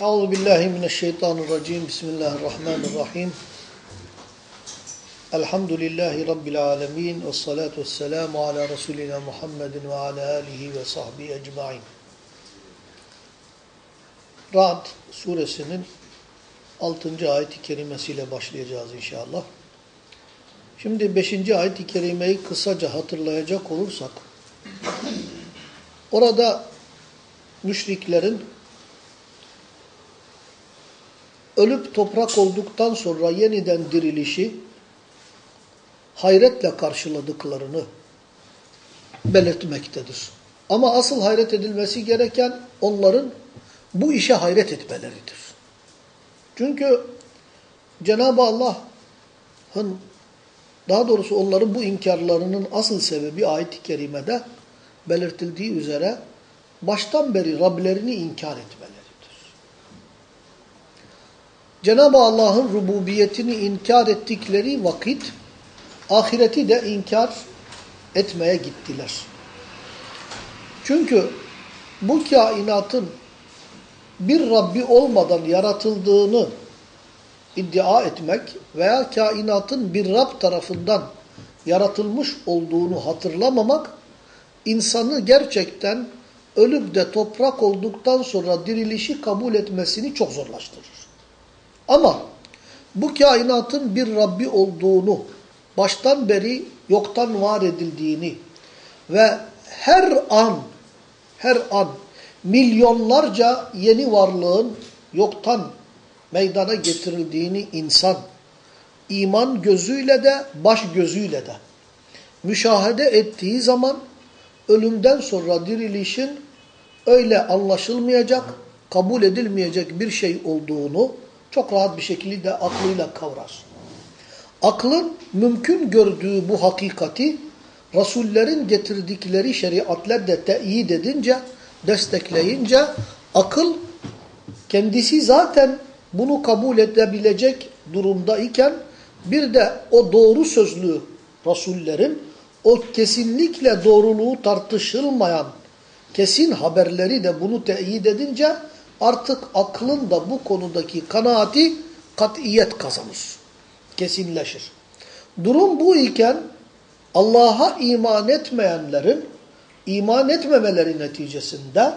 Euzu billahi mineşşeytanirracim. Bismillahirrahmanirrahim. Elhamdülillahi rabbil alamin ve salatu vesselamu ala resulina Muhammedin ve ala alihi ve sahbihi ecmaîn. Ra'd suresinin 6. ayet-i kerimesiyle başlayacağız inşallah. Şimdi 5. ayet-i kerimeyi kısaca hatırlayacak olursak orada müşriklerin ölüp toprak olduktan sonra yeniden dirilişi hayretle karşıladıklarını belirtmektedir. Ama asıl hayret edilmesi gereken onların bu işe hayret etmeleridir. Çünkü Cenab-ı Allah'ın daha doğrusu onların bu inkarlarının asıl sebebi ayet-i kerimede belirtildiği üzere baştan beri Rablerini inkar etmeleridir. Cenab-ı Allah'ın rububiyetini inkar ettikleri vakit ahireti de inkar etmeye gittiler. Çünkü bu kainatın bir Rabbi olmadan yaratıldığını iddia etmek veya kainatın bir Rab tarafından yaratılmış olduğunu hatırlamamak insanı gerçekten ölüp de toprak olduktan sonra dirilişi kabul etmesini çok zorlaştırır. Ama bu kainatın bir Rabbi olduğunu, baştan beri yoktan var edildiğini ve her an, her an milyonlarca yeni varlığın yoktan meydana getirildiğini insan, iman gözüyle de, baş gözüyle de müşahede ettiği zaman ölümden sonra dirilişin öyle anlaşılmayacak, kabul edilmeyecek bir şey olduğunu çok rahat bir şekilde aklıyla kavrar. Aklın mümkün gördüğü bu hakikati Resullerin getirdikleri şeriatler de teyit edince, destekleyince akıl kendisi zaten bunu kabul edebilecek durumda iken bir de o doğru sözlü Resullerin o kesinlikle doğruluğu tartışılmayan kesin haberleri de bunu teyit edince artık aklın da bu konudaki kanaati katiyet kazanır. Kesinleşir. Durum bu iken Allah'a iman etmeyenlerin iman etmemeleri neticesinde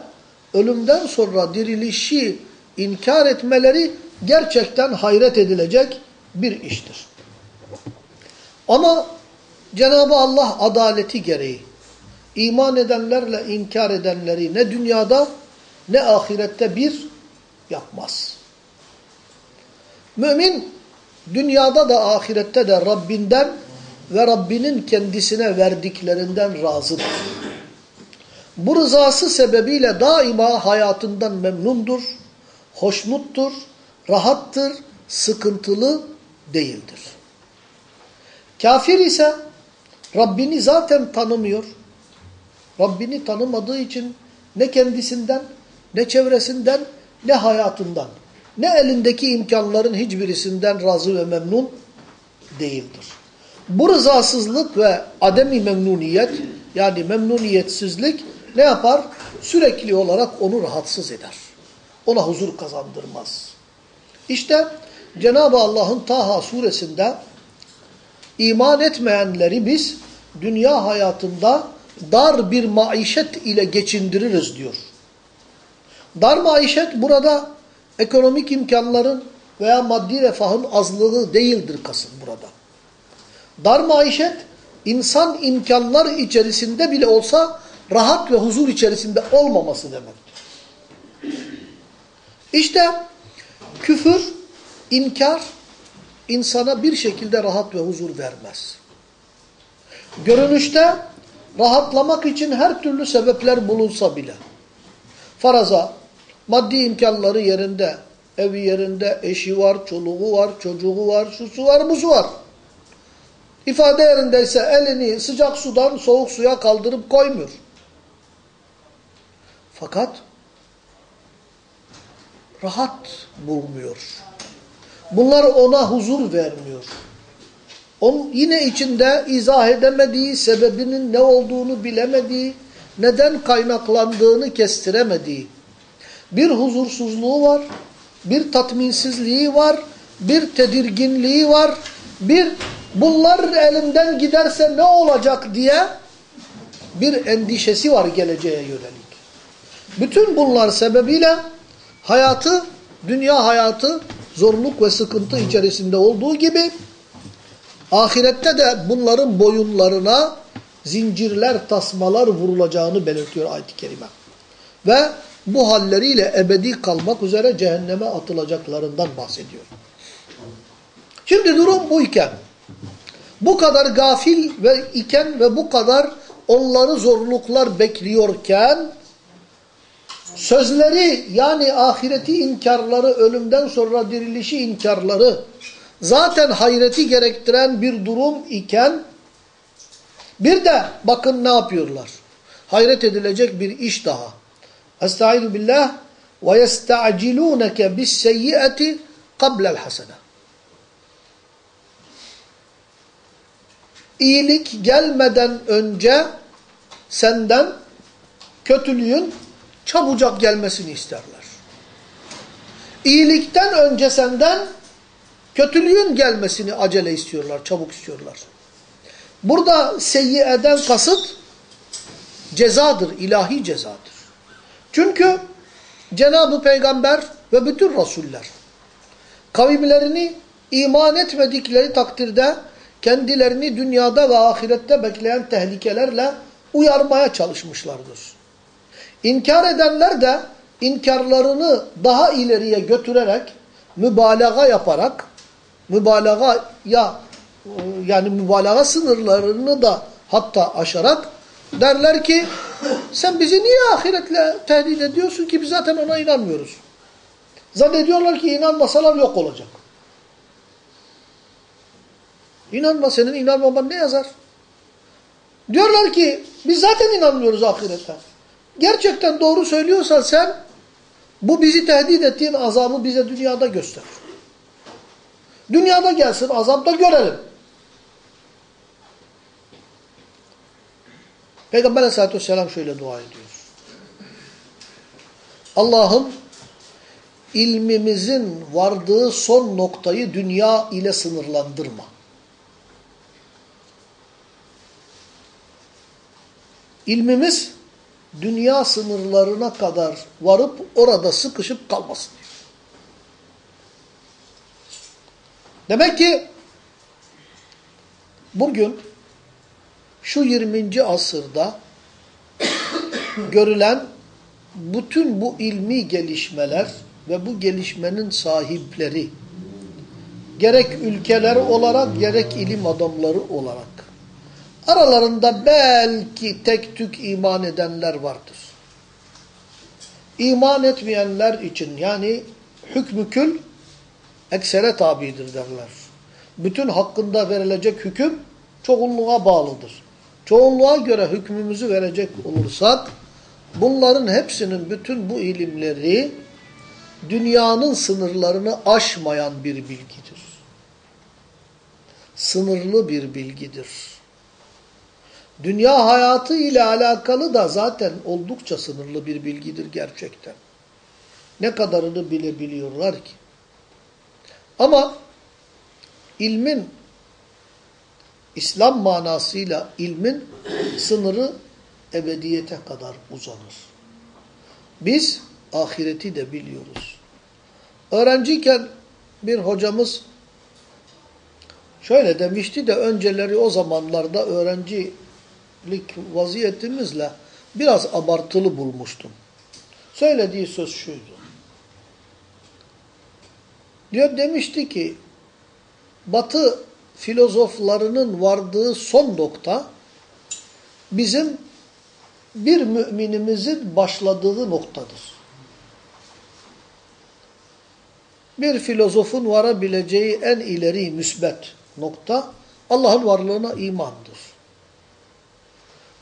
ölümden sonra dirilişi inkar etmeleri gerçekten hayret edilecek bir iştir. Ama Cenab-ı Allah adaleti gereği iman edenlerle inkar edenleri ne dünyada ne ahirette bir yapmaz. Mümin dünyada da ahirette de Rabbinden ve Rabbinin kendisine verdiklerinden razıdır. Bu rızası sebebiyle daima hayatından memnundur, hoşnuttur, rahattır, sıkıntılı değildir. Kafir ise Rabbini zaten tanımıyor. Rabbini tanımadığı için ne kendisinden, ne çevresinden, ne hayatından, ne elindeki imkanların hiçbirisinden razı ve memnun değildir. Bu rızasızlık ve ademi memnuniyet yani memnuniyetsizlik ne yapar? Sürekli olarak onu rahatsız eder. Ona huzur kazandırmaz. İşte Cenab-ı Allah'ın Taha suresinde iman etmeyenleri biz dünya hayatında dar bir maişet ile geçindiririz diyor. Dar maişet burada ekonomik imkanların veya maddi refahın azlığı değildir kasım burada. Dar maişet insan imkanlar içerisinde bile olsa rahat ve huzur içerisinde olmaması demektir. İşte küfür, inkar insana bir şekilde rahat ve huzur vermez. Görünüşte rahatlamak için her türlü sebepler bulunsa bile faraza maddi imkanları yerinde, evi yerinde, eşi var, çoluğu var, çocuğu var, şusu var, buzu var. İfade yerindeyse elini sıcak sudan soğuk suya kaldırıp koymuyor. Fakat rahat bulmuyor. Bunlar ona huzur vermiyor. Onun yine içinde izah edemediği, sebebinin ne olduğunu bilemediği, neden kaynaklandığını kestiremediği bir huzursuzluğu var, bir tatminsizliği var, bir tedirginliği var, bir bunlar elimden giderse ne olacak diye bir endişesi var geleceğe yönelik. Bütün bunlar sebebiyle hayatı, dünya hayatı zorluk ve sıkıntı içerisinde olduğu gibi ahirette de bunların boyunlarına zincirler, tasmalar vurulacağını belirtiyor ayet-i kerime. Ve bu halleriyle ebedi kalmak üzere cehenneme atılacaklarından bahsediyor. Şimdi durum bu iken, bu kadar gafil ve iken ve bu kadar onları zorluklar bekliyorken, sözleri yani ahireti inkarları, ölümden sonra dirilişi inkarları, zaten hayreti gerektiren bir durum iken, bir de bakın ne yapıyorlar. Hayret edilecek bir iş daha. Estaizu billah ve yesta'cilûneke bis-seyyi'ati qabla'l hasene. İyilik gelmeden önce senden kötülüğün çabucak gelmesini isterler. İyilikten önce senden kötülüğün gelmesini acele istiyorlar, çabuk istiyorlar. Burada seyyiyeden kasıt cezadır, ilahi cezadır. Çünkü Cenab-ı Peygamber ve bütün Resuller kavimlerini iman etmedikleri takdirde kendilerini dünyada ve ahirette bekleyen tehlikelerle uyarmaya çalışmışlardır. İnkar edenler de inkarlarını daha ileriye götürerek, mübalağa yaparak, mübalağa ya yani mübalağa sınırlarını da hatta aşarak derler ki sen bizi niye ahiretle tehdit ediyorsun ki biz zaten ona inanmıyoruz. Zannediyorlar ki inanmasalar yok olacak. İnanma senin inanmaman ne yazar? Diyorlar ki biz zaten inanmıyoruz ahirete. Gerçekten doğru söylüyorsan sen bu bizi tehdit ettiğin azabı bize dünyada göster. Dünyada gelsin azap da görelim. Peygamber aleyhissalatü vesselam şöyle dua ediyor. Allah'ım ilmimizin vardığı son noktayı dünya ile sınırlandırma. İlmimiz dünya sınırlarına kadar varıp orada sıkışıp kalmasın diyor. Demek ki bugün şu 20. asırda görülen bütün bu ilmi gelişmeler ve bu gelişmenin sahipleri gerek ülkeler olarak gerek ilim adamları olarak aralarında belki tek tük iman edenler vardır. İman etmeyenler için yani hükmü eksere tabidir derler. Bütün hakkında verilecek hüküm çoğunluğa bağlıdır. Çoğunluğa göre hükmümüzü verecek olursak bunların hepsinin bütün bu ilimleri dünyanın sınırlarını aşmayan bir bilgidir. Sınırlı bir bilgidir. Dünya hayatı ile alakalı da zaten oldukça sınırlı bir bilgidir gerçekten. Ne kadarını bilebiliyorlar ki. Ama ilmin İslam manasıyla ilmin sınırı ebediyete kadar uzanır. Biz ahireti de biliyoruz. Öğrenciyken bir hocamız şöyle demişti de önceleri o zamanlarda öğrencilik vaziyetimizle biraz abartılı bulmuştum. Söylediği söz şuydu. Diyor demişti ki Batı filozoflarının vardığı son nokta bizim bir müminimizin başladığı noktadır. Bir filozofun varabileceği en ileri müsbet nokta Allah'ın varlığına imandır.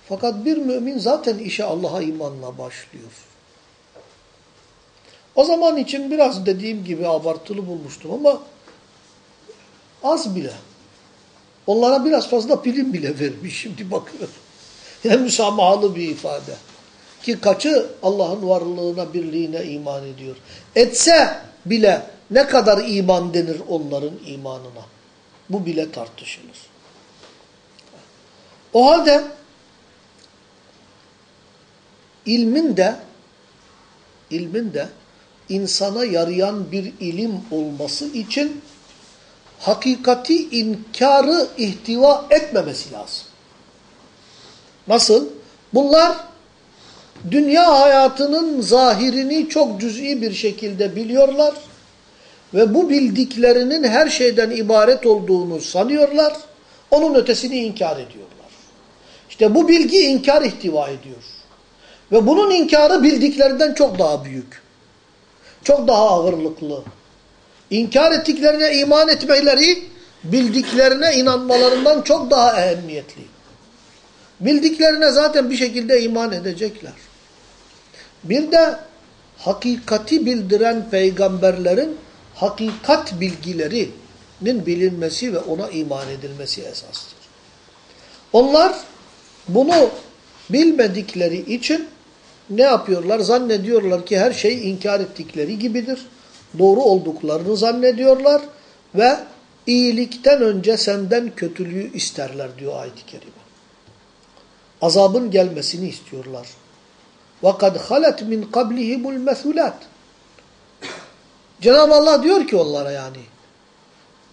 Fakat bir mümin zaten işe Allah'a imanla başlıyor. O zaman için biraz dediğim gibi abartılı bulmuştum ama az bile. Onlara biraz fazla prim bile vermiş şimdi bakıyorum. Yani müsamahalı bir ifade. Ki kaçı Allah'ın varlığına, birliğine iman ediyor. Etse bile ne kadar iman denir onların imanına? Bu bile tartışılır. O halde ilmin de ilmin de insana yarayan bir ilim olması için hakikati inkarı ihtiva etmemesi lazım. Nasıl? Bunlar dünya hayatının zahirini çok cüz'i bir şekilde biliyorlar ve bu bildiklerinin her şeyden ibaret olduğunu sanıyorlar. Onun ötesini inkar ediyorlar. İşte bu bilgi inkar ihtiva ediyor. Ve bunun inkarı bildiklerinden çok daha büyük. Çok daha ağırlıklı. İnkar ettiklerine iman etmeleri bildiklerine inanmalarından çok daha ehemmiyetli. Bildiklerine zaten bir şekilde iman edecekler. Bir de hakikati bildiren peygamberlerin hakikat bilgilerinin bilinmesi ve ona iman edilmesi esastır. Onlar bunu bilmedikleri için ne yapıyorlar? Zannediyorlar ki her şey inkar ettikleri gibidir Doğru olduklarını zannediyorlar ve iyilikten önce senden kötülüğü isterler diyor ayet-i kerime. Azabın gelmesini istiyorlar. وَقَدْ خَلَتْ مِنْ قَبْلِهِمُ الْمَثُلَاتِ Cenab-ı Allah diyor ki onlara yani.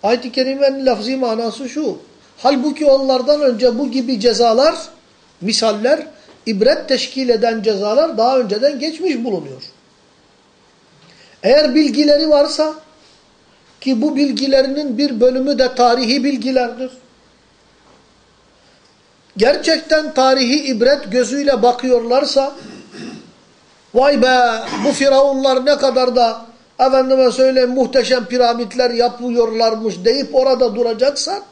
Ayet-i kerimenin lafzi manası şu. Halbuki onlardan önce bu gibi cezalar, misaller, ibret teşkil eden cezalar daha önceden geçmiş bulunuyor. Eğer bilgileri varsa ki bu bilgilerinin bir bölümü de tarihi bilgilerdir. Gerçekten tarihi ibret gözüyle bakıyorlarsa vay be bu firavunlar ne kadar da efendime söyleyeyim muhteşem piramitler yapıyorlarmış deyip orada duracaksan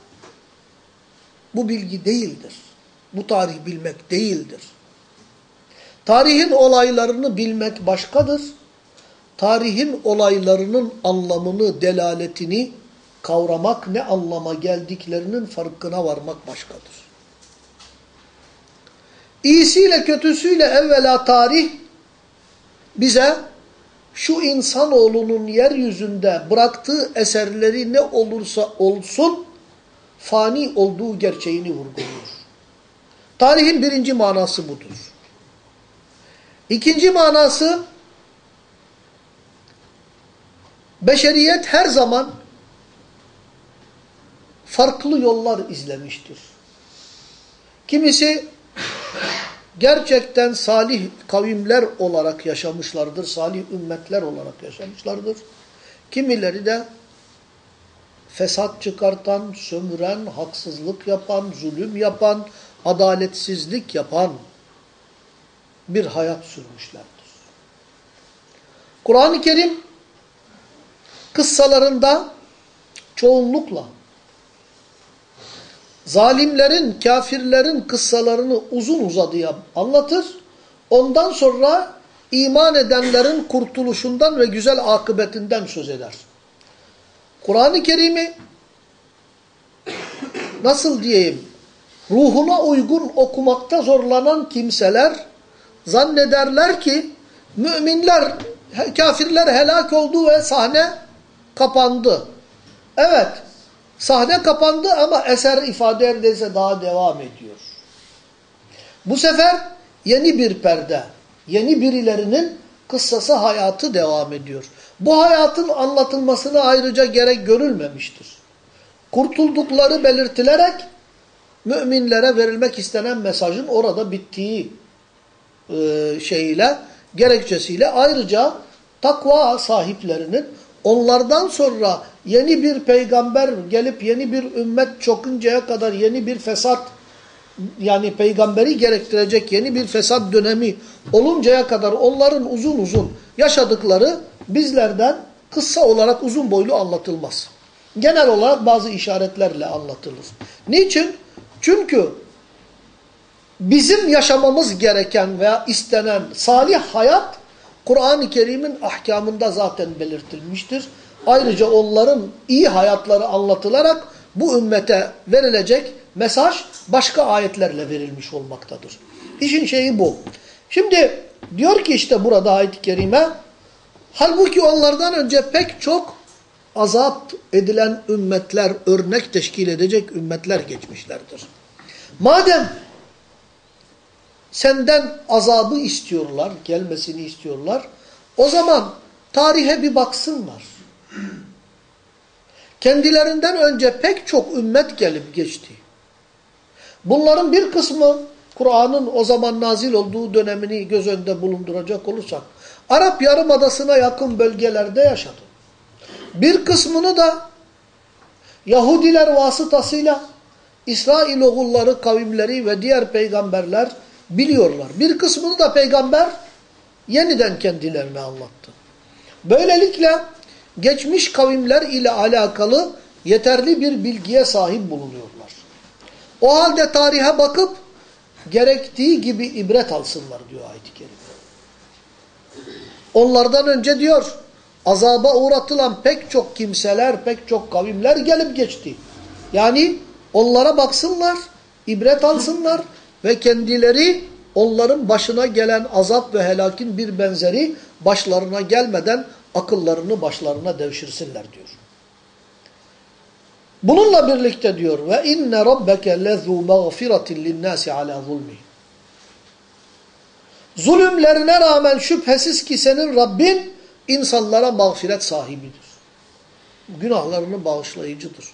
bu bilgi değildir. Bu tarih bilmek değildir. Tarihin olaylarını bilmek başkadır. Tarihin olaylarının anlamını, delaletini kavramak, ne anlama geldiklerinin farkına varmak başkadır. İyisiyle kötüsüyle evvela tarih bize şu insanoğlunun yeryüzünde bıraktığı eserleri ne olursa olsun fani olduğu gerçeğini vurguluyor. Tarihin birinci manası budur. İkinci manası beşeriyet her zaman farklı yollar izlemiştir. Kimisi gerçekten salih kavimler olarak yaşamışlardır, salih ümmetler olarak yaşamışlardır. Kimileri de fesat çıkartan, sömüren, haksızlık yapan, zulüm yapan, adaletsizlik yapan bir hayat sürmüşlerdir. Kur'an-ı Kerim kıssalarında çoğunlukla zalimlerin, kafirlerin kıssalarını uzun uzadıya anlatır. Ondan sonra iman edenlerin kurtuluşundan ve güzel akıbetinden söz eder. Kur'an-ı Kerim'i nasıl diyeyim, ruhuna uygun okumakta zorlanan kimseler zannederler ki müminler, kafirler helak oldu ve sahne kapandı. Evet, sahne kapandı ama eser ifade ederse daha devam ediyor. Bu sefer yeni bir perde, yeni birilerinin kıssası hayatı devam ediyor. Bu hayatın anlatılmasına ayrıca gerek görülmemiştir. Kurtuldukları belirtilerek müminlere verilmek istenen mesajın orada bittiği e, şeyiyle, gerekçesiyle ayrıca takva sahiplerinin onlardan sonra yeni bir peygamber gelip yeni bir ümmet çokuncaya kadar yeni bir fesat yani peygamberi gerektirecek yeni bir fesat dönemi oluncaya kadar onların uzun uzun yaşadıkları bizlerden kısa olarak uzun boylu anlatılmaz. Genel olarak bazı işaretlerle anlatılır. Niçin? Çünkü bizim yaşamamız gereken veya istenen salih hayat Kur'an-ı Kerim'in ahkamında zaten belirtilmiştir. Ayrıca onların iyi hayatları anlatılarak bu ümmete verilecek mesaj başka ayetlerle verilmiş olmaktadır. İşin şeyi bu. Şimdi diyor ki işte burada ayet-i kerime Halbuki onlardan önce pek çok azap edilen ümmetler, örnek teşkil edecek ümmetler geçmişlerdir. Madem senden azabı istiyorlar, gelmesini istiyorlar, o zaman tarihe bir baksınlar. Kendilerinden önce pek çok ümmet gelip geçti. Bunların bir kısmı Kur'an'ın o zaman nazil olduğu dönemini göz önünde bulunduracak olursak Arap Yarımadası'na yakın bölgelerde yaşadı. Bir kısmını da Yahudiler vasıtasıyla İsrailoğulları kavimleri ve diğer peygamberler biliyorlar. Bir kısmını da peygamber yeniden kendilerine anlattı. Böylelikle geçmiş kavimler ile alakalı yeterli bir bilgiye sahip bulunuyorlar. O halde tarihe bakıp gerektiği gibi ibret alsınlar diyor ayet-i kerime. Onlardan önce diyor azaba uğratılan pek çok kimseler, pek çok kavimler gelip geçti. Yani onlara baksınlar, ibret alsınlar ve kendileri onların başına gelen azap ve helakin bir benzeri başlarına gelmeden akıllarını başlarına devşirsinler diyor. Bununla birlikte diyor ve inne rabbeke lezu mağfiratin linnâsi ala zulmi. Zulümlerine rağmen şüphesiz ki senin Rabbin insanlara mağfiret sahibidir. Günahlarını bağışlayıcıdır.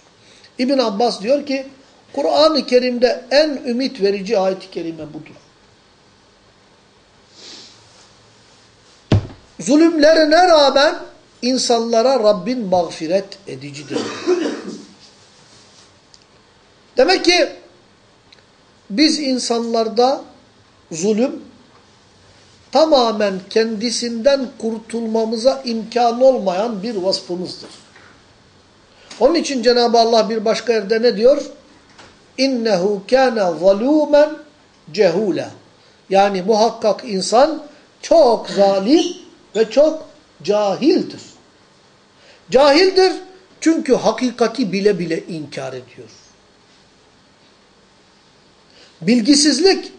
İbn Abbas diyor ki Kur'an-ı Kerim'de en ümit verici ayet-i kerime budur. Zulümlerine rağmen insanlara Rabbin mağfiret edicidir. Demek ki biz insanlarda zulüm tamamen kendisinden kurtulmamıza imkan olmayan bir vasfımızdır. Onun için Cenab-ı Allah bir başka yerde ne diyor? İnnehu kana zalumen cehula. Yani muhakkak insan çok zalim ve çok cahildir. Cahildir çünkü hakikati bile bile inkar ediyor. Bilgisizlik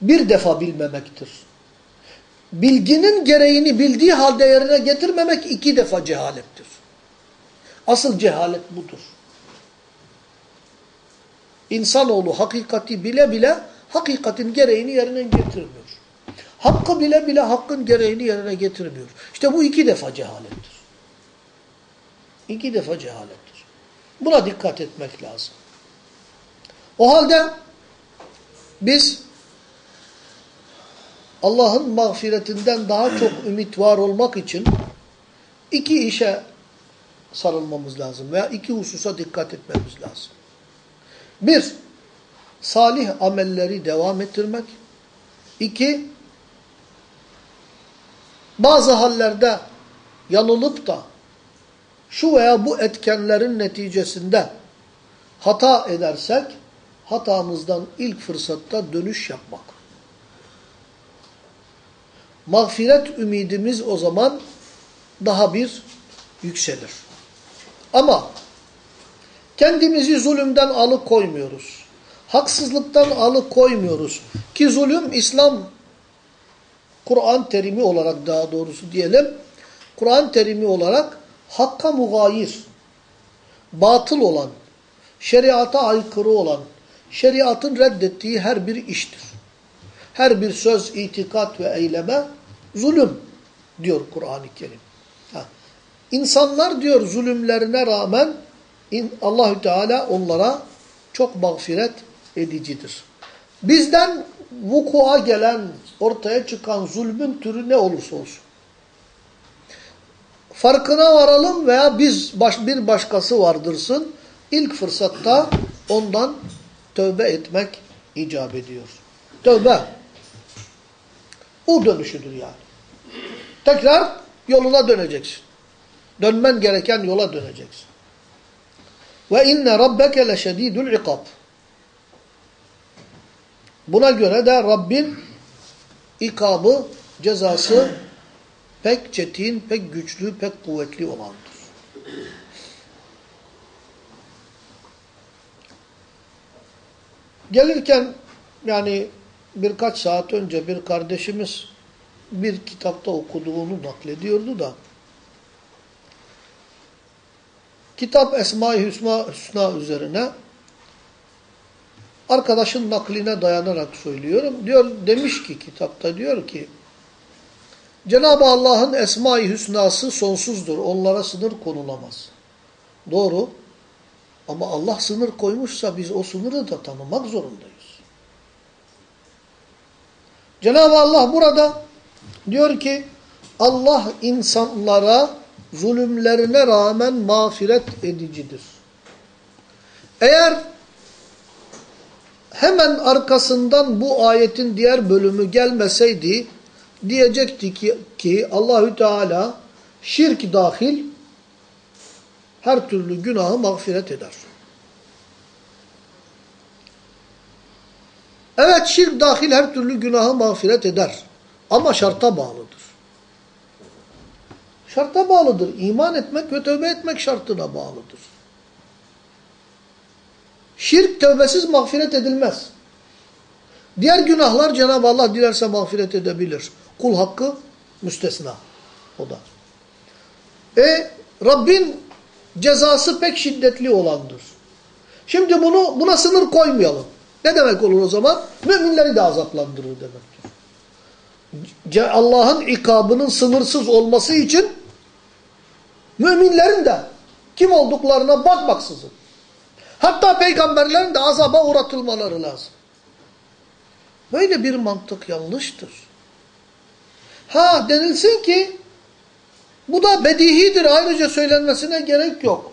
bir defa bilmemektir. Bilginin gereğini bildiği halde yerine getirmemek iki defa cehalettir. Asıl cehalet budur. İnsanoğlu hakikati bile bile hakikatin gereğini yerine getirmiyor. Hakkı bile bile hakkın gereğini yerine getirmiyor. İşte bu iki defa cehalettir. İki defa cehalettir. Buna dikkat etmek lazım. O halde biz Allah'ın mağfiretinden daha çok ümit var olmak için iki işe sarılmamız lazım veya iki hususa dikkat etmemiz lazım. Bir, salih amelleri devam ettirmek. İki, bazı hallerde yanılıp da şu veya bu etkenlerin neticesinde hata edersek hatamızdan ilk fırsatta dönüş yapmak. Mağfiret ümidimiz o zaman daha bir yükselir. Ama kendimizi zulümden alıkoymuyoruz. Haksızlıktan alıkoymuyoruz. Ki zulüm İslam Kur'an terimi olarak daha doğrusu diyelim. Kur'an terimi olarak hakka mugayir, batıl olan, şeriata aykırı olan, şeriatın reddettiği her bir iştir. Her bir söz, itikat ve eyleme zulüm diyor Kur'an-ı Kerim. Ha. İnsanlar diyor zulümlerine rağmen Allahü Teala onlara çok mağfiret edicidir. Bizden vukua gelen, ortaya çıkan zulmün türü ne olursa olsun. Farkına varalım veya biz baş, bir başkası vardırsın. İlk fırsatta ondan tövbe etmek icap ediyor. Tövbe. O dönüşüdür yani. Tekrar yoluna döneceksin. Dönmen gereken yola döneceksin. Ve inne rabbeke leşedidul ikab. Buna göre de Rabbin ikabı, cezası pek çetin, pek güçlü, pek kuvvetli olandır. Gelirken yani birkaç saat önce bir kardeşimiz bir kitapta okuduğunu naklediyordu da kitap Esma-i Hüsna, Hüsna üzerine arkadaşın nakline dayanarak söylüyorum. Diyor demiş ki kitapta diyor ki Cenab-ı Allah'ın Esma-i Hüsnası sonsuzdur. Onlara sınır konulamaz. Doğru. Ama Allah sınır koymuşsa biz o sınırı da tanımak zorundayız. Cenab-ı Allah burada diyor ki Allah insanlara zulümlerine rağmen mağfiret edicidir. Eğer hemen arkasından bu ayetin diğer bölümü gelmeseydi diyecekti ki, ki Allahü Teala şirk dahil her türlü günahı mağfiret eder. Evet şirk dahil her türlü günahı mağfiret eder. Ama şarta bağlıdır. Şarta bağlıdır. İman etmek ve tövbe etmek şartına bağlıdır. Şirk tövbesiz mağfiret edilmez. Diğer günahlar Cenab-ı Allah dilerse mağfiret edebilir. Kul hakkı müstesna. O da. E Rabbin cezası pek şiddetli olandır. Şimdi bunu buna sınır koymayalım. Ne demek olur o zaman? Müminleri de azaplandırır demektir. Allah'ın ikabının sınırsız olması için müminlerin de kim olduklarına bakmaksızın. Hatta peygamberlerin de azaba uğratılmaları lazım. Böyle bir mantık yanlıştır. Ha denilsin ki bu da bedihidir ayrıca söylenmesine gerek yok.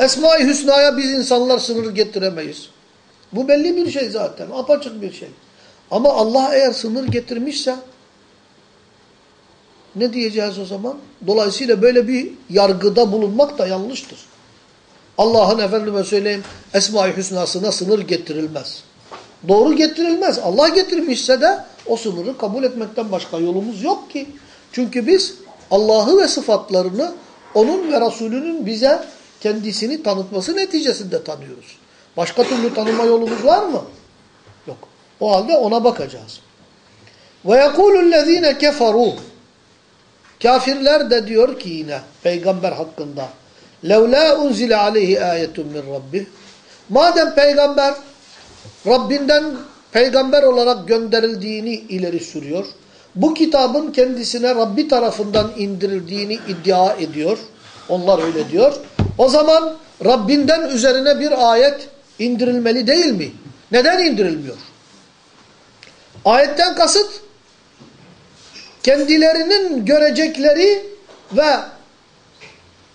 Esma-i Hüsna'ya biz insanlar sınır getiremeyiz. Bu belli bir şey zaten. Apaçık bir şey. Ama Allah eğer sınır getirmişse ne diyeceğiz o zaman? Dolayısıyla böyle bir yargıda bulunmak da yanlıştır. Allah'ın efendime söyleyeyim Esma-i Hüsna'sına sınır getirilmez. Doğru getirilmez. Allah getirmişse de o sınırı kabul etmekten başka yolumuz yok ki. Çünkü biz Allah'ı ve sıfatlarını onun ve Resulünün bize kendisini tanıtması neticesinde tanıyoruz. Başka türlü tanıma yolumuz var mı? Yok. O halde ona bakacağız. Ve yekulü'llezine keferu Kafirler de diyor ki yine peygamber hakkında لَوْلَا اُنْزِلَ عَلَيْهِ آيَةٌ مِّنْ رَبِّهِ Madem peygamber Rabbinden peygamber olarak gönderildiğini ileri sürüyor. Bu kitabın kendisine Rabbi tarafından indirildiğini iddia ediyor. Onlar öyle diyor. O zaman Rabbinden üzerine bir ayet indirilmeli değil mi? Neden indirilmiyor? Ayetten kasıt kendilerinin görecekleri ve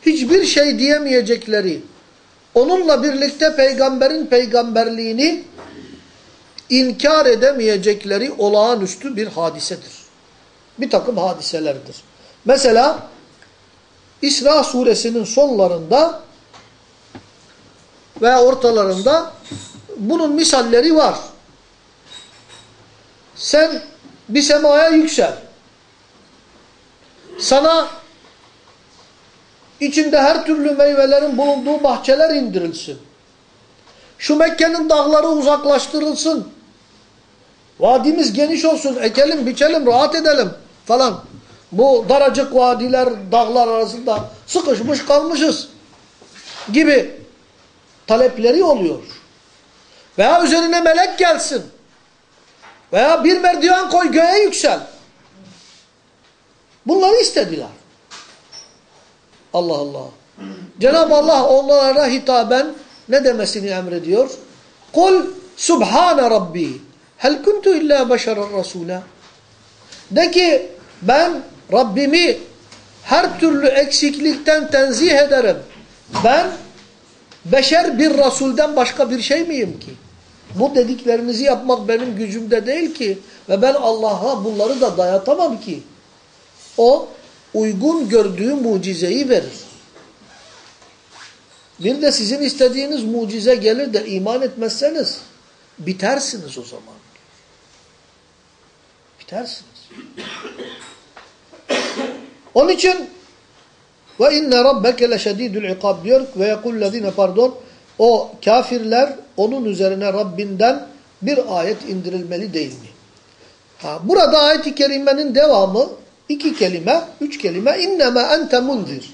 hiçbir şey diyemeyecekleri, onunla birlikte peygamberin peygamberliğini inkar edemeyecekleri olağanüstü bir hadisedir. Bir takım hadiselerdir. Mesela İsra suresinin sonlarında veya ortalarında bunun misalleri var. Sen bir semaya yüksel. Sana içinde her türlü meyvelerin bulunduğu bahçeler indirilsin. Şu Mekke'nin dağları uzaklaştırılsın. Vadimiz geniş olsun, ekelim, biçelim, rahat edelim falan. Bu daracık vadiler, dağlar arasında sıkışmış kalmışız gibi talepleri oluyor. Veya üzerine melek gelsin. Veya bir merdiven koy göğe yüksel. Bunları istediler. Allah Allah. Cenab-ı Allah onlara hitaben ne demesini emrediyor? Kul subhane rabbi hel kuntu illa beşeren rasula. De ki ben Rabbimi her türlü eksiklikten tenzih ederim. Ben beşer bir Rasulden başka bir şey miyim ki? Bu dediklerinizi yapmak benim gücümde değil ki. Ve ben Allah'a bunları da dayatamam ki. O uygun gördüğü mucizeyi verir. Bir de sizin istediğiniz mucize gelir de iman etmezseniz bitersiniz o zaman. Bitersiniz. Onun için ve inne rabbeke leşedidul ikab diyor ve yekullezine pardon o kafirler onun üzerine Rabbinden bir ayet indirilmeli değil mi? Ha, burada ayet-i kerimenin devamı iki kelime, üç kelime. İnneme ente munzir.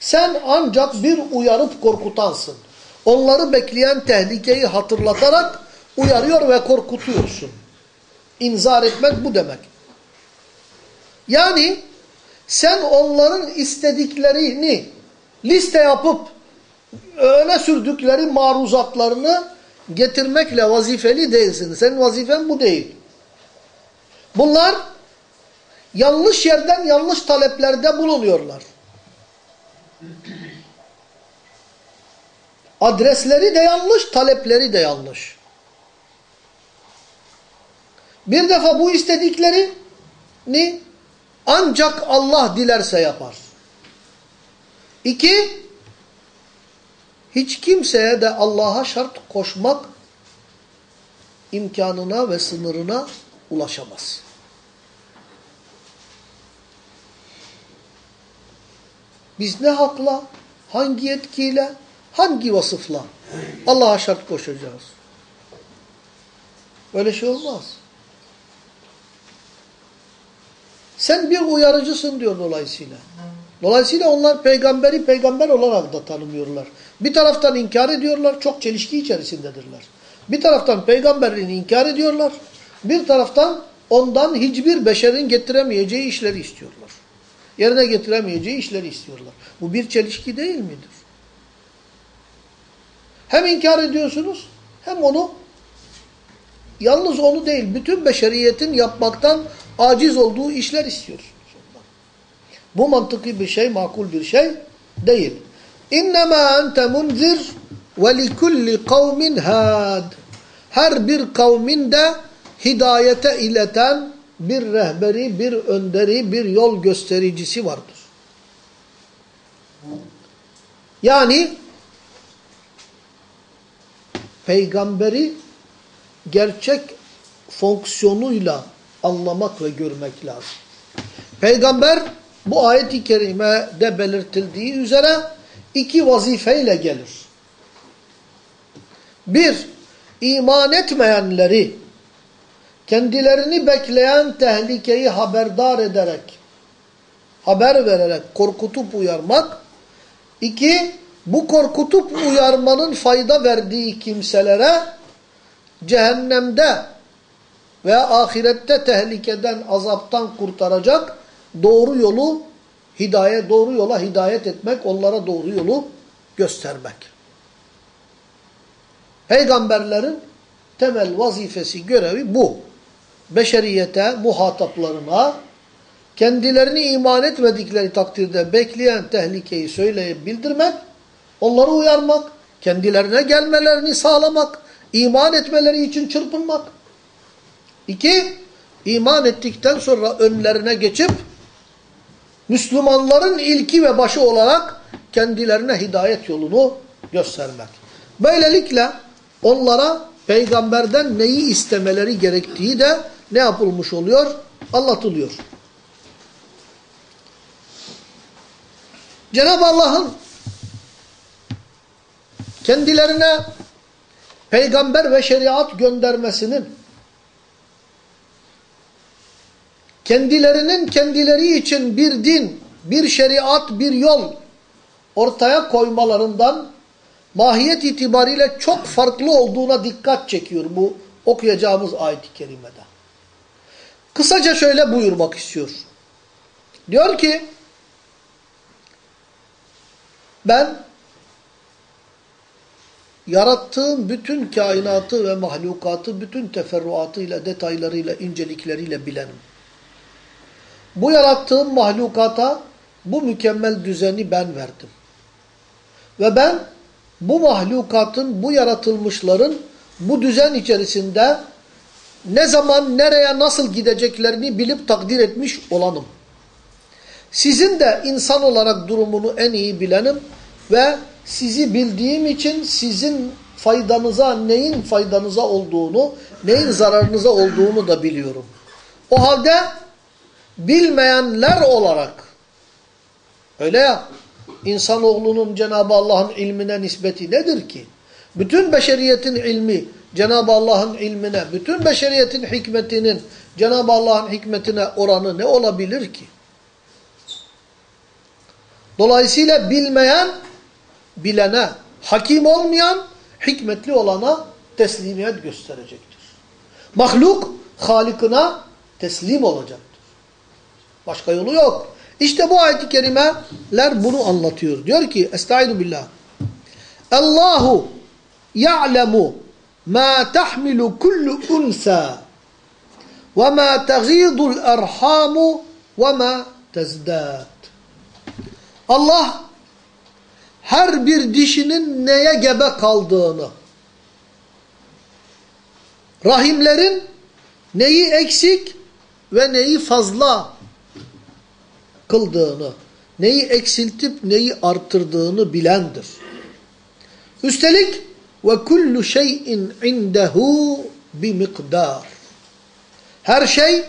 Sen ancak bir uyarıp korkutansın. Onları bekleyen tehlikeyi hatırlatarak uyarıyor ve korkutuyorsun. İnzar etmek bu demek. Yani sen onların istediklerini liste yapıp öne sürdükleri maruzatlarını getirmekle vazifeli değilsin. Senin vazifen bu değil. Bunlar yanlış yerden yanlış taleplerde bulunuyorlar. Adresleri de yanlış, talepleri de yanlış. Bir defa bu istediklerini ancak Allah dilerse yapar. İki, hiç kimseye de Allah'a şart koşmak imkanına ve sınırına ulaşamaz. Biz ne hakla, hangi yetkiyle, hangi vasıfla Allah'a şart koşacağız? Böyle şey olmaz. Sen bir uyarıcısın diyor dolayısıyla. Dolayısıyla onlar peygamberi peygamber olarak da tanımıyorlar. Bir taraftan inkar ediyorlar, çok çelişki içerisindedirler. Bir taraftan peygamberliğini inkar ediyorlar, bir taraftan ondan hiçbir beşerin getiremeyeceği işleri istiyorlar. Yerine getiremeyeceği işleri istiyorlar. Bu bir çelişki değil midir? Hem inkar ediyorsunuz, hem onu, yalnız onu değil, bütün beşeriyetin yapmaktan aciz olduğu işler istiyorsunuz. Bu mantıklı bir şey, makul bir şey değil. İnnemâ ente munzir ve likulli kavmin had. Her bir kavmin de hidayete ileten bir rehberi, bir önderi, bir yol göstericisi vardır. Yani peygamberi gerçek fonksiyonuyla anlamak ve görmek lazım. Peygamber bu ayet-i kerimede belirtildiği üzere iki vazifeyle gelir. Bir, iman etmeyenleri kendilerini bekleyen tehlikeyi haberdar ederek, haber vererek korkutup uyarmak. İki, bu korkutup uyarmanın fayda verdiği kimselere cehennemde veya ahirette tehlikeden, azaptan kurtaracak doğru yolu hidayet, doğru yola hidayet etmek, onlara doğru yolu göstermek. Peygamberlerin temel vazifesi, görevi bu. Beşeriyete, muhataplarına, kendilerini iman etmedikleri takdirde bekleyen tehlikeyi söyleyip bildirmek, onları uyarmak, kendilerine gelmelerini sağlamak, iman etmeleri için çırpınmak. İki, iman ettikten sonra önlerine geçip Müslümanların ilki ve başı olarak kendilerine hidayet yolunu göstermek. Böylelikle onlara peygamberden neyi istemeleri gerektiği de ne yapılmış oluyor? Anlatılıyor. Cenab-ı Allah'ın kendilerine peygamber ve şeriat göndermesinin kendilerinin kendileri için bir din, bir şeriat, bir yol ortaya koymalarından mahiyet itibariyle çok farklı olduğuna dikkat çekiyor bu okuyacağımız ayet-i kerimede. Kısaca şöyle buyurmak istiyor. Diyor ki ben yarattığım bütün kainatı ve mahlukatı bütün teferruatıyla, detaylarıyla, incelikleriyle bilenim. Bu yarattığım mahlukata bu mükemmel düzeni ben verdim. Ve ben bu mahlukatın, bu yaratılmışların bu düzen içerisinde ne zaman, nereye, nasıl gideceklerini bilip takdir etmiş olanım. Sizin de insan olarak durumunu en iyi bilenim ve sizi bildiğim için sizin faydanıza, neyin faydanıza olduğunu, neyin zararınıza olduğunu da biliyorum. O halde bilmeyenler olarak öyle ya insanoğlunun Cenab-ı Allah'ın ilmine nispeti nedir ki? Bütün beşeriyetin ilmi Cenab-ı Allah'ın ilmine, bütün beşeriyetin hikmetinin Cenab-ı Allah'ın hikmetine oranı ne olabilir ki? Dolayısıyla bilmeyen, bilene, hakim olmayan, hikmetli olana teslimiyet gösterecektir. Mahluk, Halik'ına teslim olacaktır. Başka yolu yok. İşte bu ayet-i kerimeler bunu anlatıyor. Diyor ki, Estaizu billah. Allahu ya'lemu ma tahmilu kullu unsa ve ma tagidul erhamu ve ma tezdad. Allah her bir dişinin neye gebe kaldığını, rahimlerin neyi eksik ve neyi fazla kıldığını, neyi eksiltip neyi arttırdığını bilendir. Üstelik ve kullu şeyin indehu bi miktar. Her şey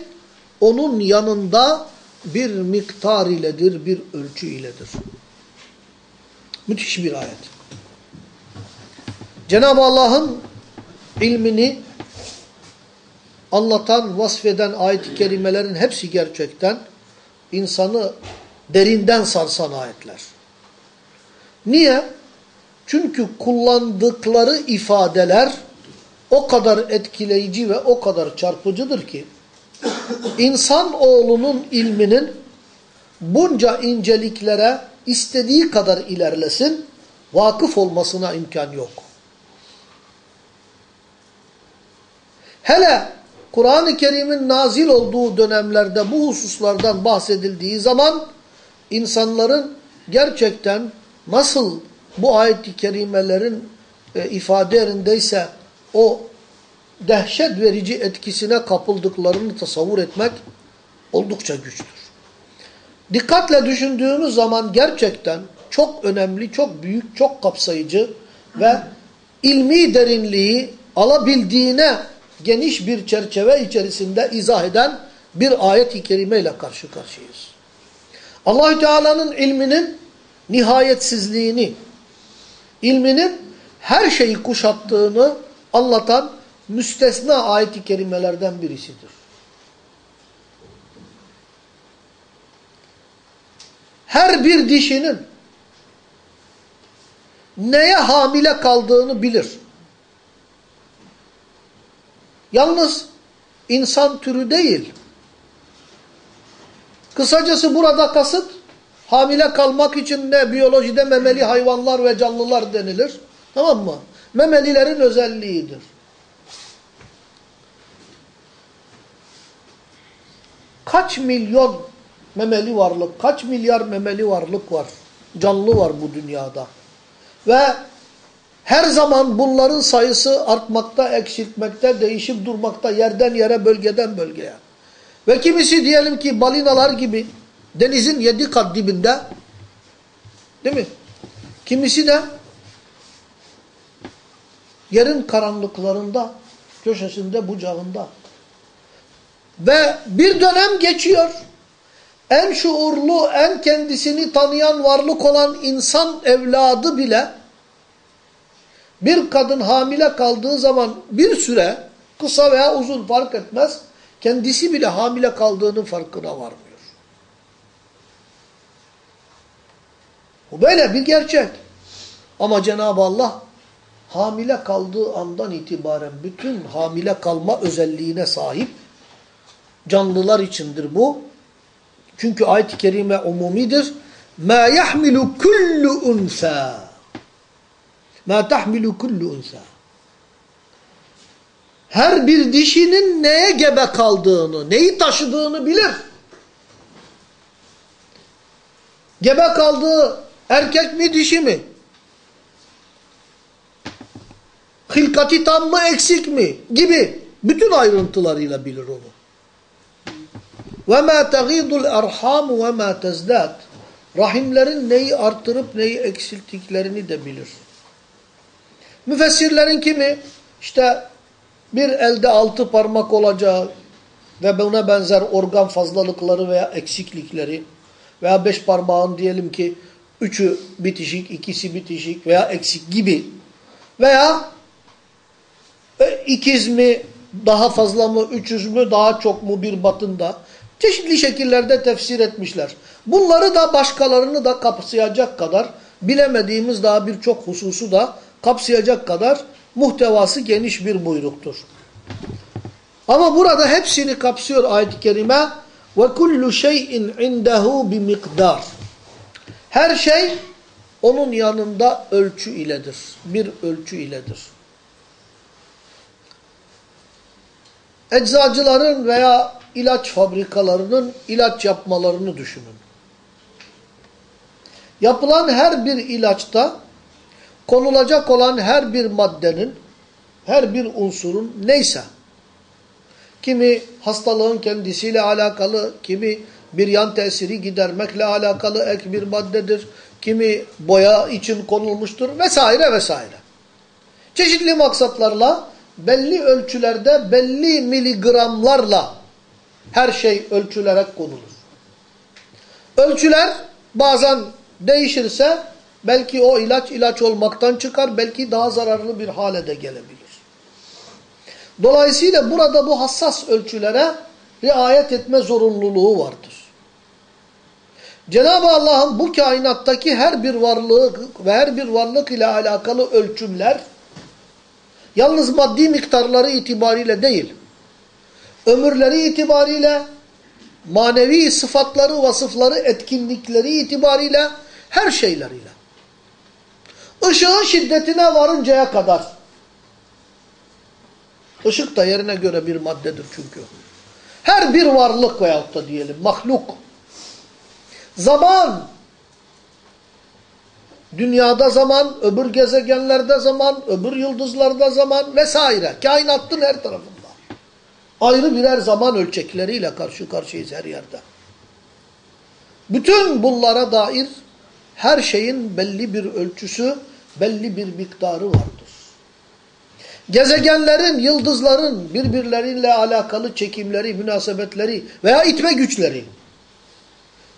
onun yanında bir miktar iledir, bir ölçü iledir. Müthiş bir ayet. Cenab-ı Allah'ın ilmini anlatan, vasfeden ayet-i kerimelerin hepsi gerçekten insanı derinden sarsan ayetler. Niye? Çünkü kullandıkları ifadeler o kadar etkileyici ve o kadar çarpıcıdır ki insan oğlunun ilminin bunca inceliklere istediği kadar ilerlesin, vakıf olmasına imkan yok. Hele Kur'an-ı Kerim'in nazil olduğu dönemlerde bu hususlardan bahsedildiği zaman insanların gerçekten nasıl bu ayet-i kerimelerin e, ifade yerindeyse o dehşet verici etkisine kapıldıklarını tasavvur etmek oldukça güçtür. Dikkatle düşündüğümüz zaman gerçekten çok önemli, çok büyük, çok kapsayıcı ve ilmi derinliği alabildiğine geniş bir çerçeve içerisinde izah eden bir ayet-i kerime ile karşı karşıyayız. Allahü Teala'nın ilminin nihayetsizliğini, ilminin her şeyi kuşattığını anlatan müstesna ayet-i kerimelerden birisidir. Her bir dişinin neye hamile kaldığını bilir. Yalnız insan türü değil. Kısacası burada kasıt hamile kalmak için ne biyolojide memeli hayvanlar ve canlılar denilir. Tamam mı? Memelilerin özelliğidir. Kaç milyon memeli varlık, kaç milyar memeli varlık var, canlı var bu dünyada. Ve her zaman bunların sayısı artmakta, eksiltmekte, değişip durmakta, yerden yere, bölgeden bölgeye. Ve kimisi diyelim ki balinalar gibi denizin yedi kat dibinde, değil mi? Kimisi de yerin karanlıklarında, köşesinde, bucağında. Ve bir dönem geçiyor. En şuurlu, en kendisini tanıyan varlık olan insan evladı bile bir kadın hamile kaldığı zaman bir süre kısa veya uzun fark etmez kendisi bile hamile kaldığının farkına varmıyor. Bu böyle bir gerçek. Ama Cenab-ı Allah hamile kaldığı andan itibaren bütün hamile kalma özelliğine sahip canlılar içindir bu. Çünkü ayet-i kerime umumidir. Ma yahmilu kullu unsa. Ma tahmilu kullu unsa. Her bir dişinin neye gebe kaldığını, neyi taşıdığını bilir. Gebe kaldığı erkek mi dişi mi? Hilkati tam mı eksik mi? Gibi bütün ayrıntılarıyla bilir onu. وَمَا تَغِيدُ الْاَرْحَامُ وَمَا تَزْدَادُ Rahimlerin neyi arttırıp neyi eksilttiklerini de bilir. Müfessirlerin kimi işte bir elde altı parmak olacağı ve buna benzer organ fazlalıkları veya eksiklikleri veya beş parmağın diyelim ki üçü bitişik, ikisi bitişik veya eksik gibi veya e, ikiz mi, daha fazla mı, üçüz mü, daha çok mu bir batında çeşitli şekillerde tefsir etmişler. Bunları da başkalarını da kapsayacak kadar bilemediğimiz daha birçok hususu da kapsayacak kadar muhtevası geniş bir buyruktur. Ama burada hepsini kapsıyor ayet-i kerime ve kullu şeyin indehu bi miktar. Her şey onun yanında ölçü iledir. Bir ölçü iledir. Eczacıların veya ilaç fabrikalarının ilaç yapmalarını düşünün. Yapılan her bir ilaçta konulacak olan her bir maddenin, her bir unsurun neyse, kimi hastalığın kendisiyle alakalı, kimi bir yan tesiri gidermekle alakalı ek bir maddedir, kimi boya için konulmuştur vesaire vesaire. Çeşitli maksatlarla belli ölçülerde belli miligramlarla her şey ölçülerek konulur. Ölçüler bazen değişirse belki o ilaç ilaç olmaktan çıkar, belki daha zararlı bir hale de gelebilir. Dolayısıyla burada bu hassas ölçülere riayet etme zorunluluğu vardır. Cenab-ı Allah'ın bu kainattaki her bir varlık ve her bir varlık ile alakalı ölçümler yalnız maddi miktarları itibariyle değil, ömürleri itibariyle, manevi sıfatları, vasıfları, etkinlikleri itibariyle, her şeyleriyle. Işığın şiddetine varıncaya kadar. Işık da yerine göre bir maddedir çünkü. Her bir varlık veyahut da diyelim mahluk. Zaman. Dünyada zaman, öbür gezegenlerde zaman, öbür yıldızlarda zaman vesaire. Kainattın her tarafında. Ayrı birer zaman ölçekleriyle karşı karşıyayız her yerde. Bütün bunlara dair her şeyin belli bir ölçüsü, belli bir miktarı vardır. Gezegenlerin, yıldızların birbirleriyle alakalı çekimleri, münasebetleri veya itme güçleri.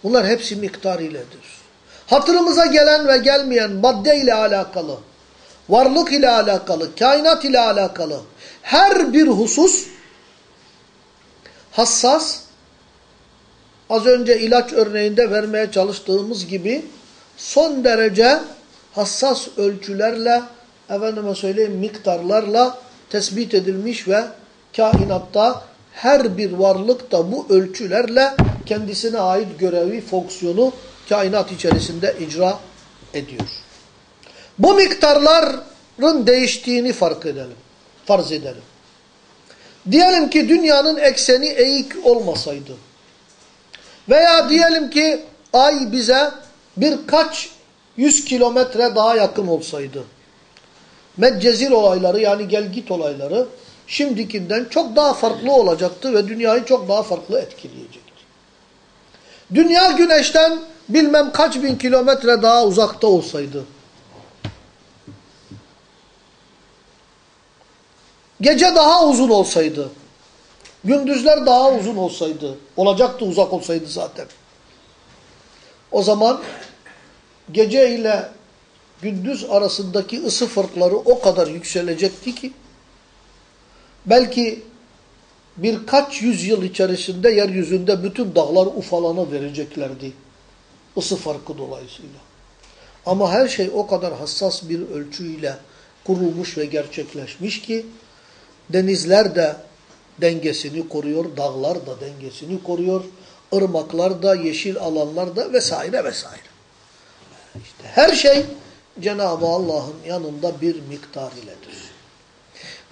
Bunlar hepsi miktar iledir. Hatırımıza gelen ve gelmeyen madde ile alakalı, varlık ile alakalı, kainat ile alakalı her bir husus hassas, az önce ilaç örneğinde vermeye çalıştığımız gibi son derece hassas ölçülerle, efendime söyleyeyim miktarlarla tespit edilmiş ve kainatta her bir varlık da bu ölçülerle kendisine ait görevi, fonksiyonu kainat içerisinde icra ediyor. Bu miktarların değiştiğini fark edelim, farz edelim. Diyelim ki dünyanın ekseni eğik olmasaydı veya diyelim ki ay bize birkaç yüz kilometre daha yakın olsaydı Meccezir olayları yani gel git olayları şimdikinden çok daha farklı olacaktı ve dünyayı çok daha farklı etkileyecekti. Dünya güneşten bilmem kaç bin kilometre daha uzakta olsaydı. Gece daha uzun olsaydı, gündüzler daha uzun olsaydı, olacaktı uzak olsaydı zaten. O zaman gece ile gündüz arasındaki ısı farkları o kadar yükselecekti ki, belki birkaç yüzyıl içerisinde yeryüzünde bütün dağlar ufalana vereceklerdi. ısı farkı dolayısıyla. Ama her şey o kadar hassas bir ölçüyle kurulmuş ve gerçekleşmiş ki, Denizler de dengesini koruyor, dağlar da dengesini koruyor, ırmaklar da, yeşil alanlar da vesaire vesaire. İşte her şey Cenab-ı Allah'ın yanında bir miktar iledir.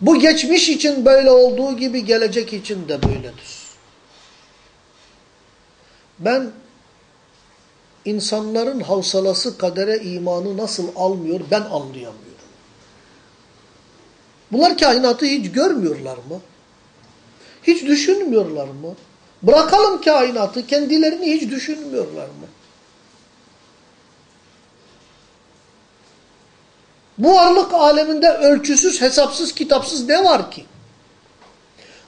Bu geçmiş için böyle olduğu gibi gelecek için de böyledir. Ben insanların havsalası kadere imanı nasıl almıyor ben anlayamıyorum. Bunlar kainatı hiç görmüyorlar mı? Hiç düşünmüyorlar mı? Bırakalım kainatı, kendilerini hiç düşünmüyorlar mı? Bu varlık aleminde ölçüsüz, hesapsız, kitapsız ne var ki?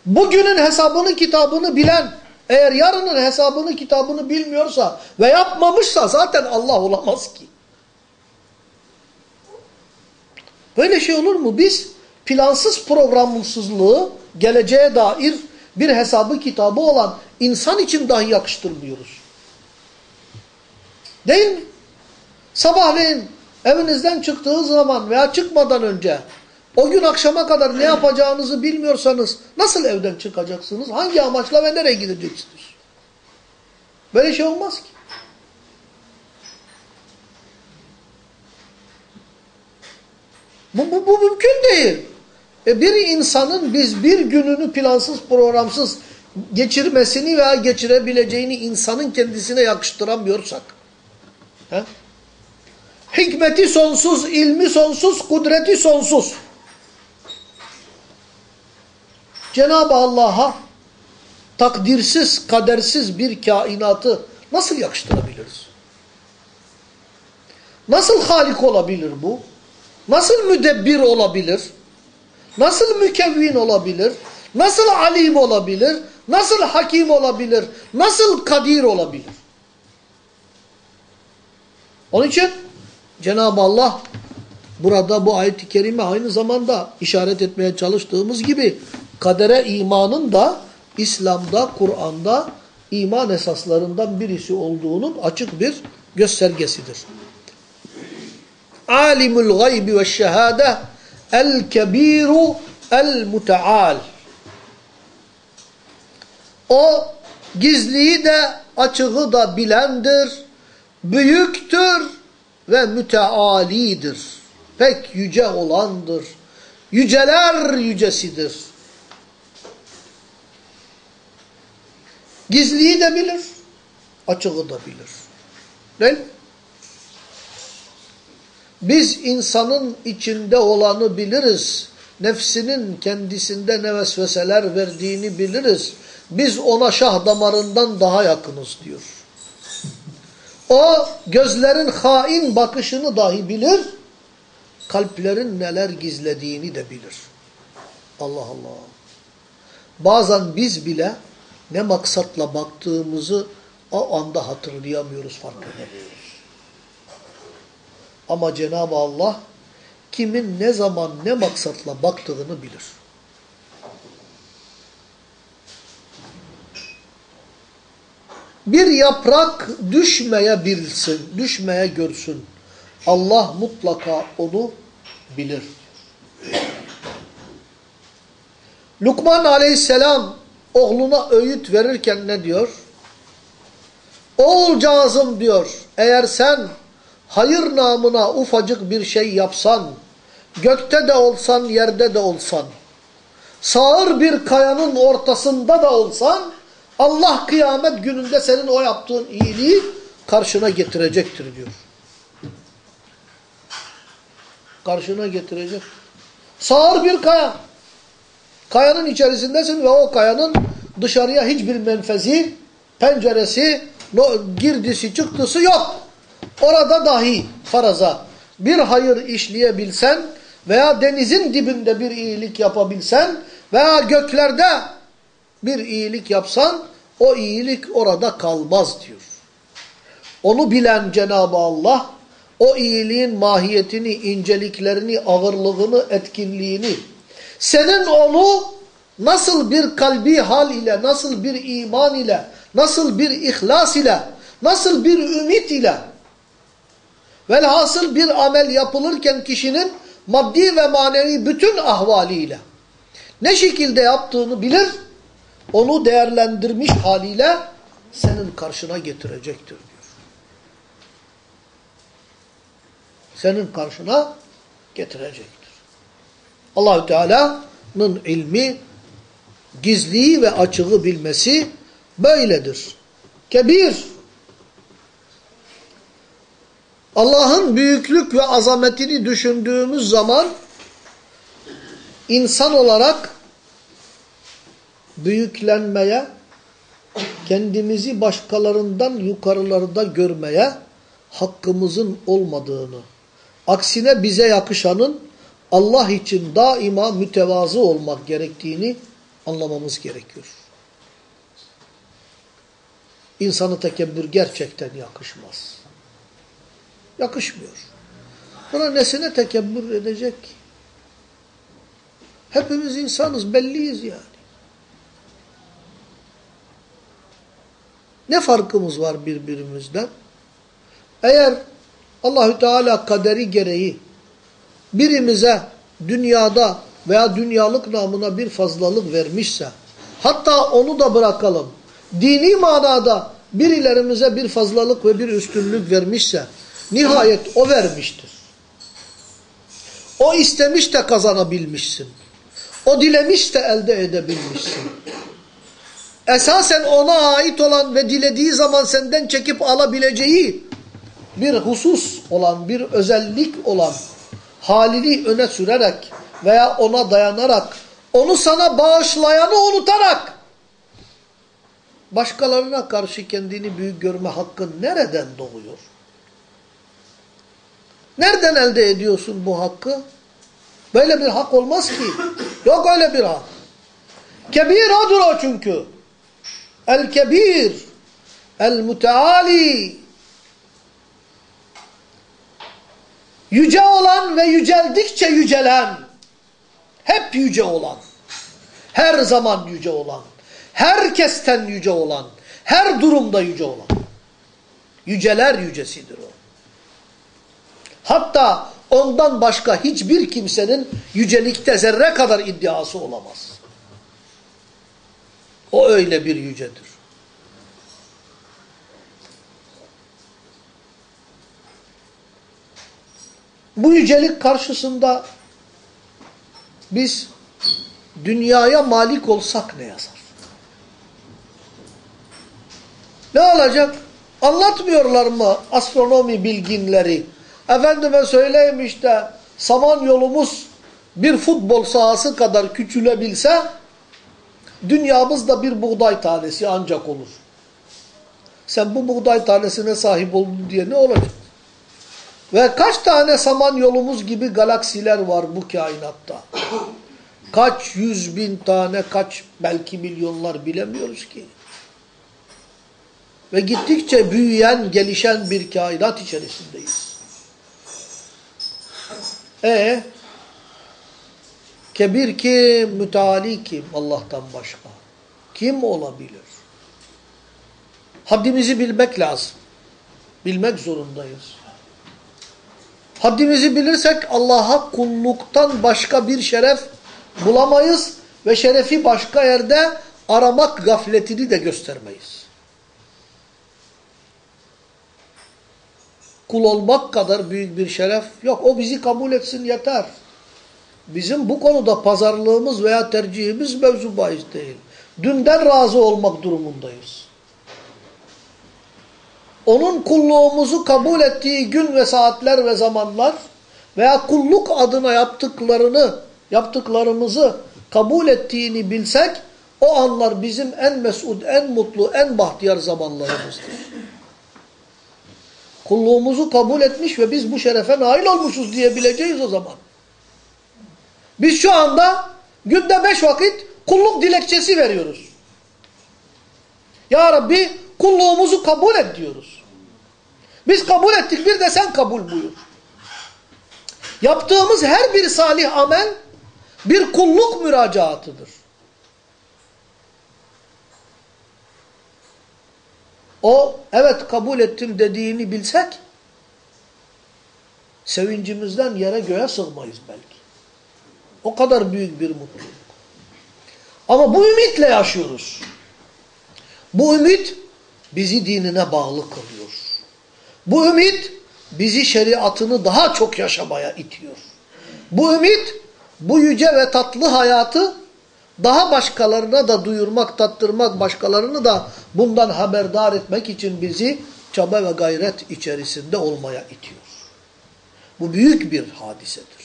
Bugünün hesabını, kitabını bilen, eğer yarının hesabını, kitabını bilmiyorsa ve yapmamışsa zaten Allah olamaz ki. Böyle şey olur mu? Biz plansız programsızlığı geleceğe dair bir hesabı kitabı olan insan için dahi yakıştırmıyoruz. Değil mi? Sabahleyin evinizden çıktığı zaman veya çıkmadan önce o gün akşama kadar ne yapacağınızı bilmiyorsanız nasıl evden çıkacaksınız? Hangi amaçla ve nereye gideceksiniz? Böyle şey olmaz ki. Bu, bu, bu mümkün değil. E bir insanın biz bir gününü plansız programsız geçirmesini veya geçirebileceğini insanın kendisine yakıştıramıyorsak. He? Hikmeti sonsuz, ilmi sonsuz, kudreti sonsuz. Cenab-ı Allah'a takdirsiz, kadersiz bir kainatı nasıl yakıştırabiliriz? Nasıl halik olabilir bu? Nasıl müdebbir olabilir? Nasıl mükevvin olabilir? Nasıl alim olabilir? Nasıl hakim olabilir? Nasıl kadir olabilir? Onun için Cenab-ı Allah burada bu ayet-i kerime aynı zamanda işaret etmeye çalıştığımız gibi kadere imanın da İslam'da, Kur'an'da iman esaslarından birisi olduğunun açık bir göstergesidir. Alimul gaybi ve şehade el kebiru el muteal. O gizliyi de açığı da bilendir, büyüktür ve mütealidir. Pek yüce olandır. Yüceler yücesidir. Gizliyi de bilir, açığı da bilir. Değil? Biz insanın içinde olanı biliriz. Nefsinin kendisinde ne vesveseler verdiğini biliriz. Biz ona şah damarından daha yakınız diyor. O gözlerin hain bakışını dahi bilir. Kalplerin neler gizlediğini de bilir. Allah Allah. Bazen biz bile ne maksatla baktığımızı o anda hatırlayamıyoruz, fark edemiyoruz. Ama Cenab-ı Allah kimin ne zaman ne maksatla baktığını bilir. Bir yaprak düşmeye bilsin, düşmeye görsün. Allah mutlaka onu bilir. Lukman aleyhisselam oğluna öğüt verirken ne diyor? Oğulcağızım diyor, eğer sen hayır namına ufacık bir şey yapsan, gökte de olsan, yerde de olsan, sağır bir kayanın ortasında da olsan, Allah kıyamet gününde senin o yaptığın iyiliği karşına getirecektir diyor. Karşına getirecek. Sağır bir kaya. Kayanın içerisindesin ve o kayanın dışarıya hiçbir menfezi, penceresi, girdisi, çıktısı yok. Orada dahi faraza bir hayır işleyebilsen veya denizin dibinde bir iyilik yapabilsen veya göklerde bir iyilik yapsan o iyilik orada kalmaz diyor. Onu bilen Cenab-ı Allah o iyiliğin mahiyetini, inceliklerini, ağırlığını, etkinliğini senin onu nasıl bir kalbi hal ile, nasıl bir iman ile, nasıl bir ihlas ile, nasıl bir ümit ile velhasıl bir amel yapılırken kişinin maddi ve manevi bütün ahvaliyle ne şekilde yaptığını bilir, onu değerlendirmiş haliyle senin karşına getirecektir diyor. Senin karşına getirecektir. Allahü Teala'nın ilmi, gizliyi ve açığı bilmesi böyledir. Kebir. Allah'ın büyüklük ve azametini düşündüğümüz zaman insan olarak büyüklenmeye, kendimizi başkalarından yukarılarda görmeye hakkımızın olmadığını, aksine bize yakışanın Allah için daima mütevazı olmak gerektiğini anlamamız gerekiyor. İnsanı tekebbür gerçekten yakışmaz. Yakışmıyor. Buna nesine tekebbür edecek? Hepimiz insanız, belliyiz yani. Ne farkımız var birbirimizden? Eğer Allahü Teala kaderi gereği birimize dünyada veya dünyalık namına bir fazlalık vermişse, hatta onu da bırakalım, dini manada birilerimize bir fazlalık ve bir üstünlük vermişse, nihayet o vermiştir. O istemiş de kazanabilmişsin. O dilemiş de elde edebilmişsin. Esasen ona ait olan ve dilediği zaman senden çekip alabileceği bir husus olan, bir özellik olan halini öne sürerek veya ona dayanarak, onu sana bağışlayanı unutarak başkalarına karşı kendini büyük görme hakkın nereden doğuyor? Nereden elde ediyorsun bu hakkı? Böyle bir hak olmaz ki. Yok öyle bir hak. Kebir odur o çünkü. El-kebir, el-müteali, yüce olan ve yüceldikçe yücelen, hep yüce olan, her zaman yüce olan, herkesten yüce olan, her durumda yüce olan, yüceler yücesidir o. Hatta ondan başka hiçbir kimsenin yücelikte zerre kadar iddiası olamaz. O öyle bir yücedir. Bu yücelik karşısında biz dünyaya malik olsak ne yazar? Ne olacak? Anlatmıyorlar mı astronomi bilginleri? Efendime söyleyeyim işte Samanyolumuz bir futbol sahası kadar küçülebilse dünyamızda bir buğday tanesi ancak olur. Sen bu buğday tanesine sahip oldun diye ne olacak? Ve kaç tane samanyolumuz gibi galaksiler var bu kainatta? Kaç yüz bin tane, kaç belki milyonlar bilemiyoruz ki. Ve gittikçe büyüyen, gelişen bir kainat içerisindeyiz. E kebir kim, müteali kim Allah'tan başka? Kim olabilir? Haddimizi bilmek lazım. Bilmek zorundayız. Haddimizi bilirsek Allah'a kulluktan başka bir şeref bulamayız ve şerefi başka yerde aramak gafletini de göstermeyiz. Kul olmak kadar büyük bir şeref yok. O bizi kabul etsin yeter. Bizim bu konuda pazarlığımız veya tercihimiz mevzu bahis değil. Dünden razı olmak durumundayız. Onun kulluğumuzu kabul ettiği gün ve saatler ve zamanlar veya kulluk adına yaptıklarını, yaptıklarımızı kabul ettiğini bilsek o anlar bizim en mesud, en mutlu, en bahtiyar zamanlarımızdır. Kulluğumuzu kabul etmiş ve biz bu şerefe nail olmuşuz diyebileceğiz o zaman. Biz şu anda günde beş vakit kulluk dilekçesi veriyoruz. Ya Rabbi kulluğumuzu kabul et diyoruz. Biz kabul ettik bir de sen kabul buyur. Yaptığımız her bir salih amel bir kulluk müracaatıdır. O evet kabul ettim dediğini bilsek sevincimizden yere göğe sığmayız belki. O kadar büyük bir mutluluk. Ama bu ümitle yaşıyoruz. Bu ümit bizi dinine bağlı kılıyor. Bu ümit bizi şeriatını daha çok yaşamaya itiyor. Bu ümit bu yüce ve tatlı hayatı daha başkalarına da duyurmak, tattırmak, başkalarını da bundan haberdar etmek için bizi çaba ve gayret içerisinde olmaya itiyor. Bu büyük bir hadisedir.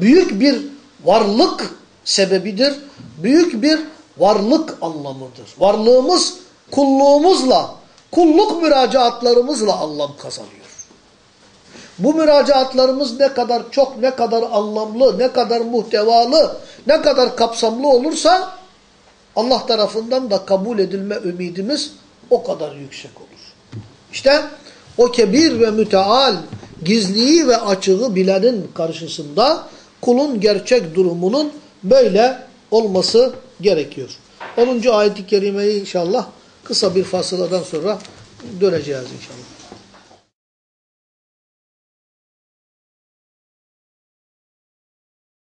Büyük bir varlık sebebidir. Büyük bir varlık anlamıdır. Varlığımız kulluğumuzla, kulluk müracaatlarımızla anlam kazanıyor. Bu müracaatlarımız ne kadar çok, ne kadar anlamlı, ne kadar muhtevalı, ne kadar kapsamlı olursa Allah tarafından da kabul edilme ümidimiz o kadar yüksek olur. İşte o kebir ve müteal, gizliyi ve açığı bilenin karşısında kulun gerçek durumunun böyle olması gerekiyor. 10. ayet-i kerimeyi inşallah kısa bir fasıladan sonra döneceğiz inşallah.